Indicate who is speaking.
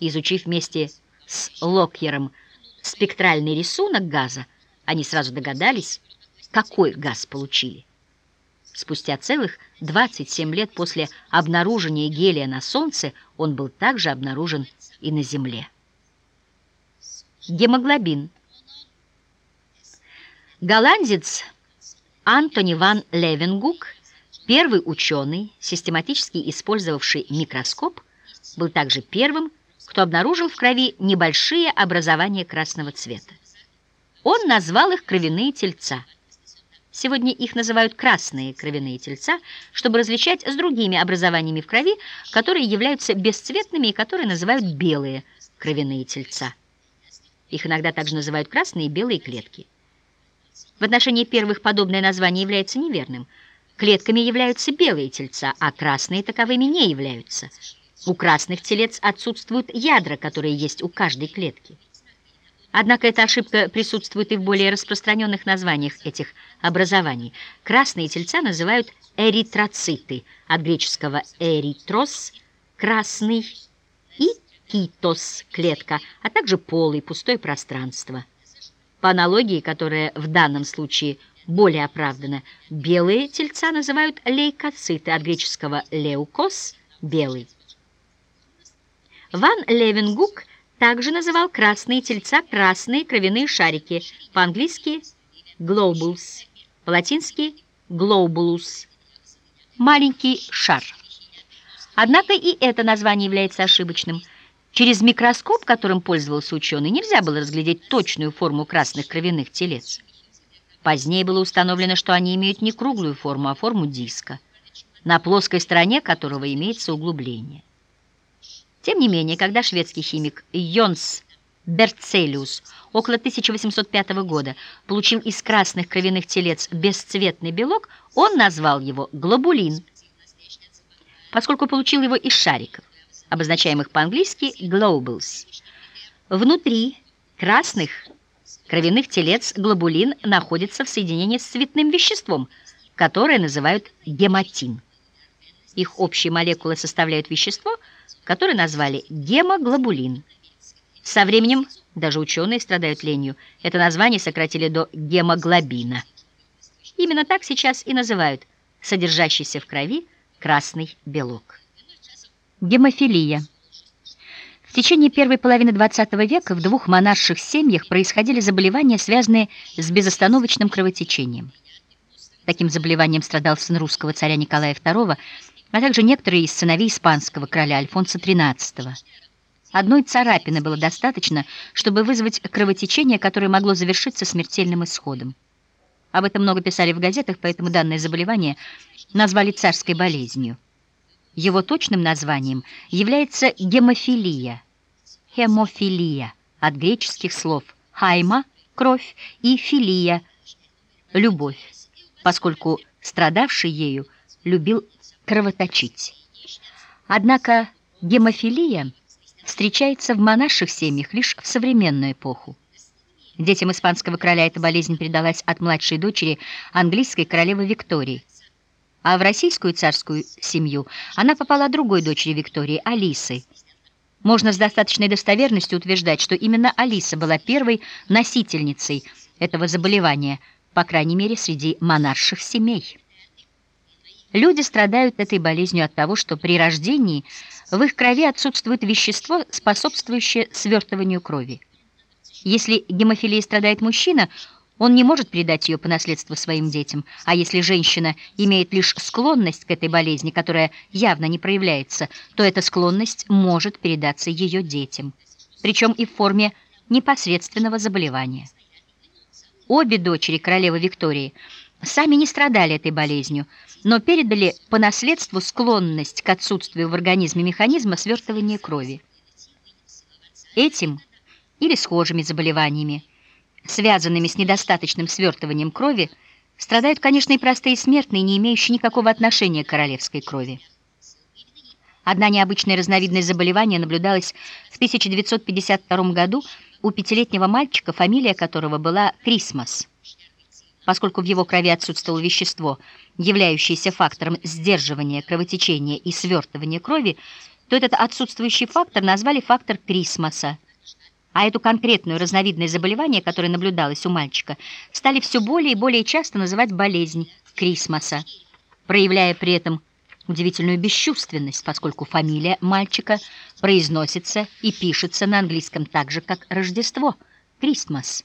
Speaker 1: Изучив вместе с Локьером спектральный рисунок газа, они сразу догадались, какой газ получили. Спустя целых 27 лет после обнаружения гелия на Солнце он был также обнаружен и на Земле. Гемоглобин. Голландец Антони ван Левенгук, первый ученый, систематически использовавший микроскоп, был также первым, кто обнаружил в крови небольшие образования красного цвета. Он назвал их кровяные тельца. Сегодня их называют красные кровяные тельца, чтобы различать с другими образованиями в крови, которые являются бесцветными и которые называют белые кровяные тельца. Их иногда также называют красные и белые клетки. В отношении первых подобное название является неверным. Клетками являются белые тельца, а красные таковыми не являются – у красных телец отсутствуют ядра, которые есть у каждой клетки. Однако эта ошибка присутствует и в более распространенных названиях этих образований. Красные тельца называют эритроциты, от греческого «эритрос» – «красный» и «китос» – «клетка», а также полый, пустое пространство. По аналогии, которая в данном случае более оправдана, белые тельца называют лейкоциты, от греческого «леукос» – «белый». Ван Левенгук также называл красные тельца красные кровяные шарики, по-английски globules, по-латински globulus, маленький шар. Однако и это название является ошибочным. Через микроскоп, которым пользовался ученый, нельзя было разглядеть точную форму красных кровяных телец. Позднее было установлено, что они имеют не круглую форму, а форму диска, на плоской стороне которого имеется углубление. Тем не менее, когда шведский химик Йонс Берцелиус около 1805 года получил из красных кровяных телец бесцветный белок, он назвал его глобулин, поскольку получил его из шариков, обозначаемых по-английски globules. Внутри красных кровяных телец глобулин находится в соединении с цветным веществом, которое называют гематин. Их общие молекулы составляют вещество – который назвали гемоглобулин. Со временем даже ученые страдают ленью. Это название сократили до гемоглобина. Именно так сейчас и называют содержащийся в крови красный белок. Гемофилия. В течение первой половины XX века в двух монарших семьях происходили заболевания, связанные с безостановочным кровотечением. Таким заболеванием страдал сын русского царя Николая II, а также некоторые из сыновей испанского короля Альфонса XIII. Одной царапины было достаточно, чтобы вызвать кровотечение, которое могло завершиться смертельным исходом. Об этом много писали в газетах, поэтому данное заболевание назвали царской болезнью. Его точным названием является гемофилия. Хемофилия от греческих слов «хайма» — кровь и «филия» — любовь, поскольку страдавший ею любил кровоточить. Однако гемофилия встречается в монарших семьях лишь в современную эпоху. Детям испанского короля эта болезнь передалась от младшей дочери английской королевы Виктории. А в российскую царскую семью она попала другой дочери Виктории, Алисы. Можно с достаточной достоверностью утверждать, что именно Алиса была первой носительницей этого заболевания, по крайней мере, среди монарших семей. Люди страдают этой болезнью от того, что при рождении в их крови отсутствует вещество, способствующее свертыванию крови. Если гемофилией страдает мужчина, он не может передать ее по наследству своим детям, а если женщина имеет лишь склонность к этой болезни, которая явно не проявляется, то эта склонность может передаться ее детям, причем и в форме непосредственного заболевания. Обе дочери королевы Виктории – сами не страдали этой болезнью, но передали по наследству склонность к отсутствию в организме механизма свертывания крови. Этим или схожими заболеваниями, связанными с недостаточным свертыванием крови, страдают, конечно, и простые смертные, не имеющие никакого отношения к королевской крови. Одна необычная разновидность заболевания наблюдалась в 1952 году у пятилетнего мальчика, фамилия которого была Крисмас. Поскольку в его крови отсутствовало вещество, являющееся фактором сдерживания кровотечения и свертывания крови, то этот отсутствующий фактор назвали фактор Крисмаса. А эту конкретную разновидность заболевания, которое наблюдалось у мальчика, стали все более и более часто называть болезнь Крисмаса, проявляя при этом удивительную бесчувственность, поскольку фамилия мальчика произносится и пишется на английском так же, как Рождество, Christmas.